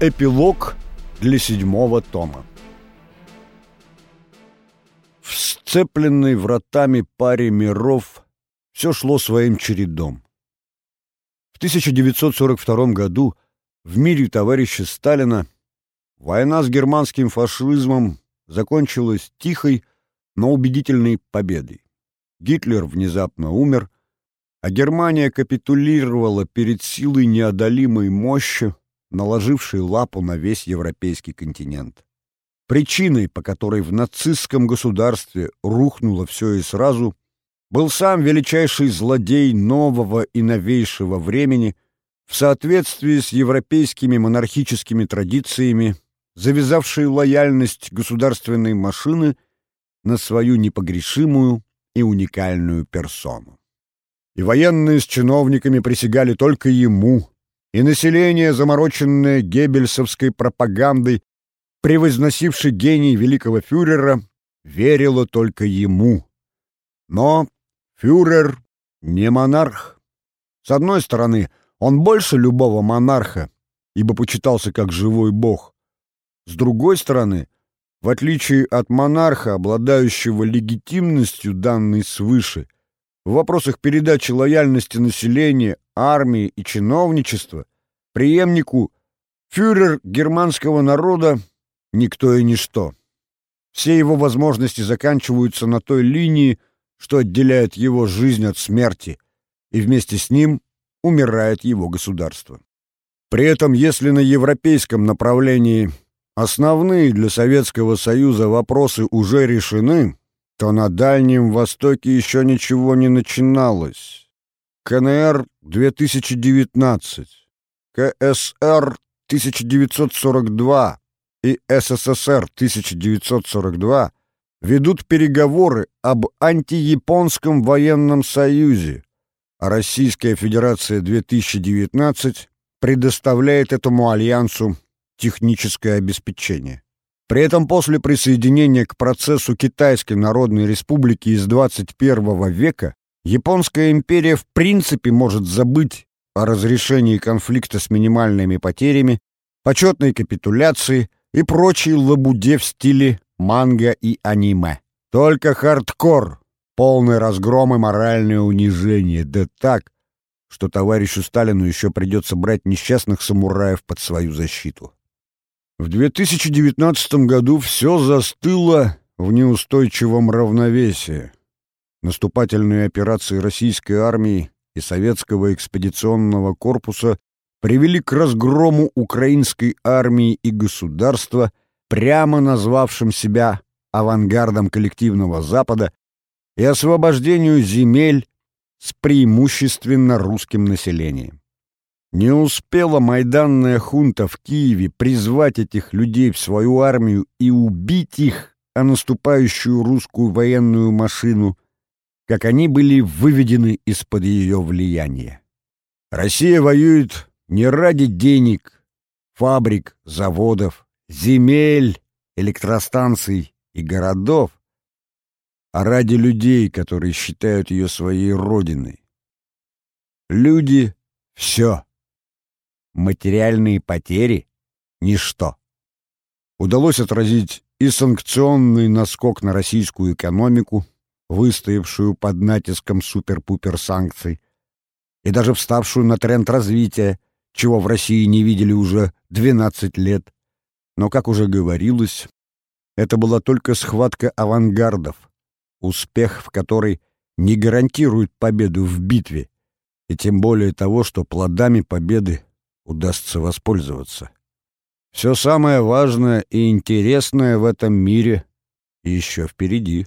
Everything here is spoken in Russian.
Эпилог для седьмого тома. В сцепленной вратами паре миров все шло своим чередом. В 1942 году в мире товарища Сталина война с германским фашизмом закончилась тихой, но убедительной победой. Гитлер внезапно умер, а Германия капитулировала перед силой неодолимой мощи, наложивший лапу на весь европейский континент. Причиной, по которой в нацистском государстве рухнуло все и сразу, был сам величайший злодей нового и новейшего времени, в соответствии с европейскими монархическими традициями, завязавший лояльность государственной машины на свою непогрешимую и уникальную персону. И военные с чиновниками присягали только ему, и население, замороченное геббельсовской пропагандой, превозносивший гений великого фюрера, верило только ему. Но фюрер не монарх. С одной стороны, он больше любого монарха, ибо почитался как живой бог. С другой стороны, в отличие от монарха, обладающего легитимностью, данной свыше, в вопросах передачи лояльности населения, армии и чиновничества, преемнику фюрер германского народа никто и ничто. Все его возможности заканчиваются на той линии, что отделяет его жизнь от смерти, и вместе с ним умирает его государство. При этом, если на европейском направлении основные для Советского Союза вопросы уже решены, то на Дальнем Востоке еще ничего не начиналось. КНР 2019, КСР 1942 и СССР 1942 ведут переговоры об антияпонском военном союзе, а Российская Федерация 2019 предоставляет этому альянсу техническое обеспечение. При этом после присоединения к процессу Китайской Народной Республики из 21 века Японская империя в принципе может забыть о разрешении конфликта с минимальными потерями, почетной капитуляции и прочей лабуде в стиле манга и аниме. Только хардкор, полный разгром и моральное унижение, да так, что товарищу Сталину еще придется брать несчастных самураев под свою защиту. В 2019 году все застыло в неустойчивом равновесии. Наступательные операции российской армии и советского экспедиционного корпуса привели к разгрому украинской армии и государства, прямо назвавшим себя авангардом коллективного Запада и освобождению земель с преимущественно русским населением. Не успела майданная хунта в Киеве призвать этих людей в свою армию и убить их, а наступающую русскую военную машину, как они были выведены из-под ее влияния. Россия воюет не ради денег, фабрик, заводов, земель, электростанций и городов, а ради людей, которые считают ее своей родиной. Люди — все материальные потери — ничто. Удалось отразить и санкционный наскок на российскую экономику, выстоявшую под натиском супер-пупер санкций, и даже вставшую на тренд развития, чего в России не видели уже 12 лет. Но, как уже говорилось, это была только схватка авангардов, успех в которой не гарантирует победу в битве, и тем более того, что плодами победы удастся воспользоваться. Все самое важное и интересное в этом мире еще впереди.